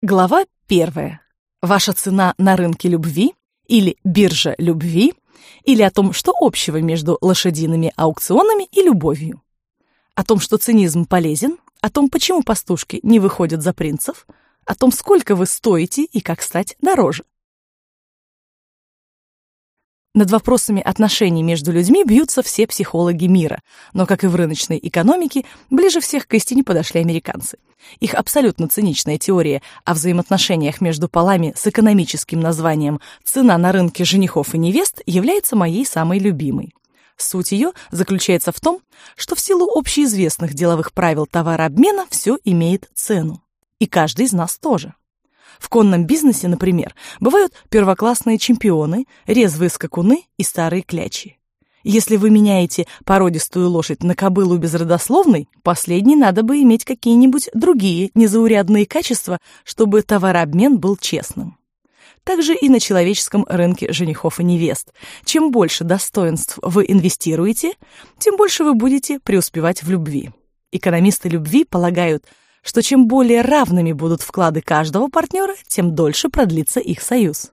Глава первая. Ваша цена на рынке любви или биржа любви или о том, что общего между лошадиными аукционами и любовью. О том, что цинизм полезен, о том, почему пастушки не выходят за принцев, о том, сколько вы стоите и как стать дороже. Над вопросами отношений между людьми бьются все психологи мира, но, как и в рыночной экономике, ближе всех к истине подошли американцы. Их абсолютно циничная теория о взаимоотношениях между полами с экономическим названием «цена на рынке женихов и невест» является моей самой любимой. Суть ее заключается в том, что в силу общеизвестных деловых правил товарообмена все имеет цену. И каждый из нас тоже. В конном бизнесе, например, бывают первоклассные чемпионы, резвые скакуны и старые клячи. Если вы меняете породистую лошадь на кобылу безродословной, последней надо бы иметь какие-нибудь другие незаурядные качества, чтобы товарообмен был честным. Также и на человеческом рынке женихов и невест. Чем больше достоинств вы инвестируете, тем больше вы будете преуспевать в любви. Экономисты любви полагают, что чем более равными будут вклады каждого партнера, тем дольше продлится их союз.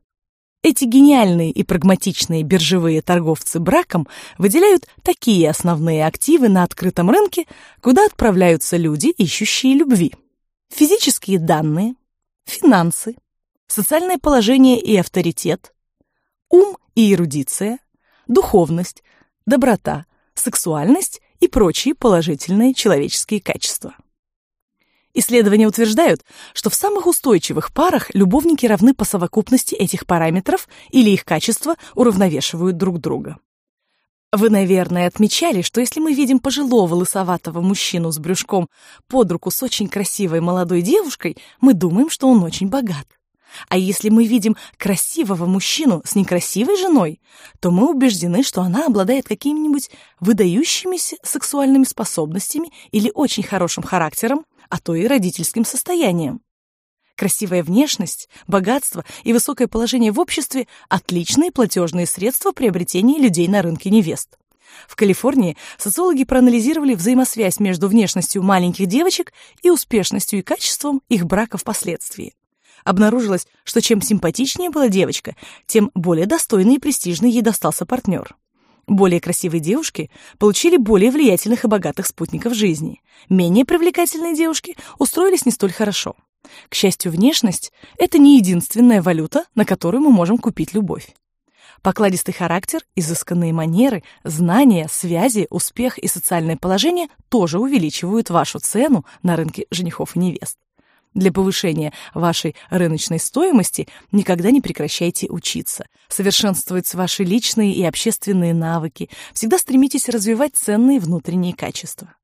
Эти гениальные и прагматичные биржевые торговцы браком выделяют такие основные активы на открытом рынке, куда отправляются люди, ищущие любви. Физические данные, финансы, социальное положение и авторитет, ум и эрудиция, духовность, доброта, сексуальность и прочие положительные человеческие качества. Исследования утверждают, что в самых устойчивых парах любовники равны по совокупности этих параметров или их качества уравновешивают друг друга. Вы, наверное, отмечали, что если мы видим пожилого лысоватого мужчину с брюшком под руку с очень красивой молодой девушкой, мы думаем, что он очень богат. А если мы видим красивого мужчину с некрасивой женой, то мы убеждены, что она обладает какими-нибудь выдающимися сексуальными способностями или очень хорошим характером, а то и родительским состоянием. Красивая внешность, богатство и высокое положение в обществе – отличные платежные средства приобретения людей на рынке невест. В Калифорнии социологи проанализировали взаимосвязь между внешностью маленьких девочек и успешностью и качеством их брака впоследствии. Обнаружилось, что чем симпатичнее была девочка, тем более достойный и престижный ей достался партнер. Более красивые девушки получили более влиятельных и богатых спутников жизни. Менее привлекательные девушки устроились не столь хорошо. К счастью, внешность – это не единственная валюта, на которую мы можем купить любовь. Покладистый характер, изысканные манеры, знания, связи, успех и социальное положение тоже увеличивают вашу цену на рынке женихов и невест. Для повышения вашей рыночной стоимости никогда не прекращайте учиться, совершенствовать ваши личные и общественные навыки, всегда стремитесь развивать ценные внутренние качества.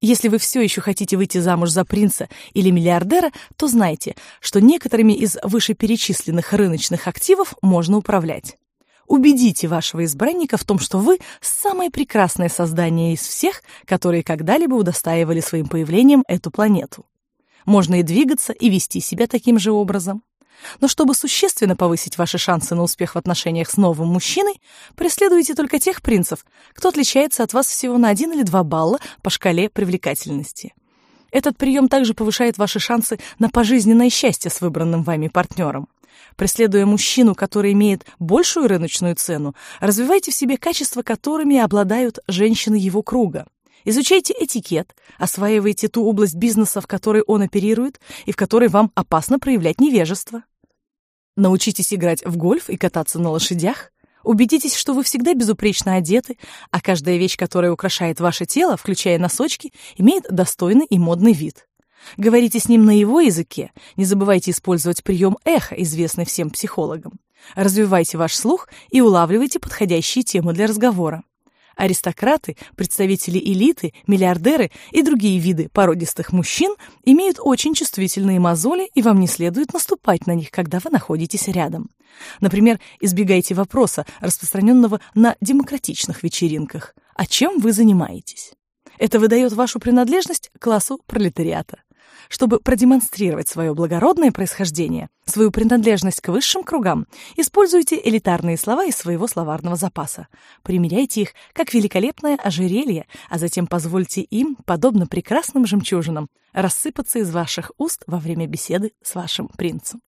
Если вы все еще хотите выйти замуж за принца или миллиардера, то знайте, что некоторыми из вышеперечисленных рыночных активов можно управлять. Убедите вашего избранника в том, что вы самое прекрасное создание из всех, которые когда-либо удостаивали своим появлением эту планету. Можно и двигаться, и вести себя таким же образом. Но чтобы существенно повысить ваши шансы на успех в отношениях с новым мужчиной, преследуйте только тех принцев, кто отличается от вас всего на один или два балла по шкале привлекательности. Этот прием также повышает ваши шансы на пожизненное счастье с выбранным вами партнером. Преследуя мужчину, который имеет большую рыночную цену, развивайте в себе качества, которыми обладают женщины его круга. Изучайте этикет, осваивайте ту область бизнеса, в которой он оперирует и в которой вам опасно проявлять невежество. Научитесь играть в гольф и кататься на лошадях. Убедитесь, что вы всегда безупречно одеты, а каждая вещь, которая украшает ваше тело, включая носочки, имеет достойный и модный вид. Говорите с ним на его языке, не забывайте использовать прием эхо, известный всем психологам. Развивайте ваш слух и улавливайте подходящие темы для разговора. Аристократы, представители элиты, миллиардеры и другие виды породистых мужчин имеют очень чувствительные мозоли, и вам не следует наступать на них, когда вы находитесь рядом. Например, избегайте вопроса, распространенного на демократичных вечеринках. А чем вы занимаетесь? Это выдает вашу принадлежность к классу пролетариата. Чтобы продемонстрировать свое благородное происхождение, свою принадлежность к высшим кругам, используйте элитарные слова из своего словарного запаса. Примеряйте их как великолепное ожерелье, а затем позвольте им, подобно прекрасным жемчужинам, рассыпаться из ваших уст во время беседы с вашим принцем.